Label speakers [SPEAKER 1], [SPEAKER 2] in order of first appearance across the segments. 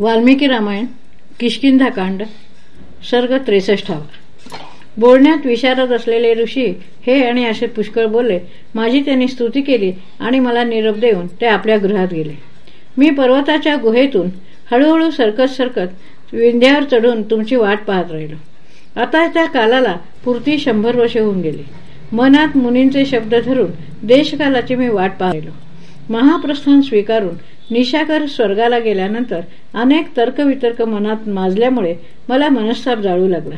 [SPEAKER 1] वाल्मिकी रामायण किशकिंधाकांड सर्ग त्रेसष्टावा बोलण्यात विशारद असलेले ऋषी हे आणि असे पुष्कळ बोलले माझी त्यांनी स्तुती केली आणि मला निरोप देऊन ते आपल्या गृहात गेले. मी पर्वताच्या गुहेतून हळूहळू सरकत सरकत विंध्यावर चढून तुमची वाट पाहत राहिलो. आता त्या कालाला पुरती शंभर वर्षे होऊन गेली. मनात मुनींचे शब्द धरून देशकालाची मी वाट पाहिलो. महाप्रस्थान स्वीकारून निशाकर स्वर्गाला गेल्यानंतर अनेक तर्कवितर्क मनात माजल्यामुळे मला मनस्ताप जाळू लागला.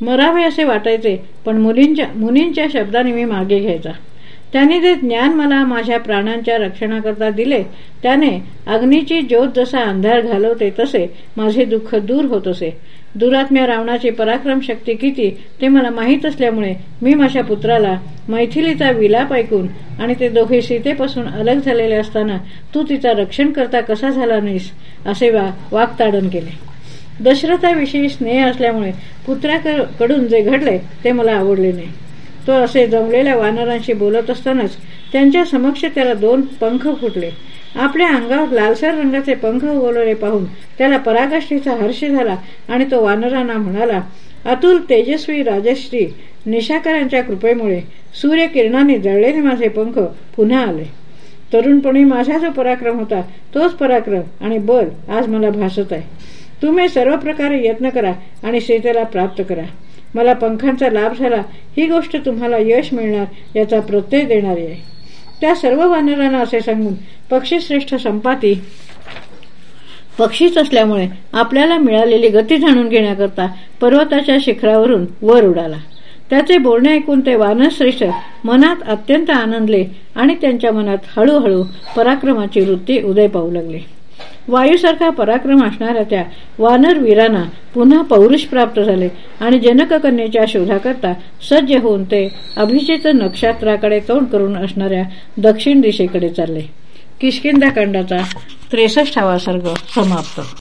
[SPEAKER 1] मरावे असे वाटायचे पण मुलींच्या मुनींच्या शब्दाने मी मागे घ्यायचा. त्याने जे ज्ञान मला माझ्या प्राणांच्या रक्षणाकरता दिले त्याने अग्नीची ज्योत जसा अंधार घालवते तसे माझे दुःख दूर होत असे. दुरात्म्या रावणाची पराक्रम शक्ती किती ते मला माहीत असल्यामुळे मी माझ्या पुत्राला मैथिलीचा विलाप ऐकून आणि ते दोघे सीतेपासून अलग झालेले असताना तू तिचा रक्षण करता कसा झाला नाहीस असे वा वागताडन केले. दशरथाविषयी स्नेह असल्यामुळे पुत्राकडून जे घडले ते मला आवडले नाही. तो असे जमलेल्या वानरांशी बोलत असतानाच त्यांच्या समक्ष त्याला दोन पंख फुटले. आपल्या अंगावर लालसर रंगाचे पंख उगवलेले पाहून त्याला पराकाष्ठीचा हर्ष झाला आणि तो वानरांना म्हणाला अतुल तेजस्वी राजश्री निशाकरांच्या कृपेमुळे सूर्यकिरणाने जळलेले माझे पंख पुन्हा आले. तरुणपणी माझा जो पराक्रम होता तोच पराक्रम आणि बल आज मला भासत आहे. तुम्ही सर्व प्रकारे यत्न करा आणि सीतेला प्राप्त करा. मला पंखांचा लाभ झाला ही गोष्ट तुम्हाला यश मिळणार याचा प्रत्यय देणारी आहे. त्या सर्व वानरांना असे सांगून पक्षीश्रेष्ठ संपाती. पक्षीच असल्यामुळे आपल्याला मिळालेली गती जाणून घेण्याकरता पर्वताच्या शिखरावरून वर उडाला. त्याचे बोलणे ऐकून ते वानरश्रेष्ठ मनात अत्यंत आनंदले आणि त्यांच्या मनात हळूहळू पराक्रमाची वृत्ती उदय पाहू लागली. वायूसारखा पराक्रम असणाऱ्या त्या वानर वीरांना पुन्हा पौरुष प्राप्त झाले आणि जनककन्येच्या शोधाकरता सज्ज होऊन ते अभिजित नक्षत्राकडे तोंड करून असणाऱ्या दक्षिण दिशेकडे चालले. किशकिंदाकांडाचा त्रेसष्टावा सर्ग समाप्त.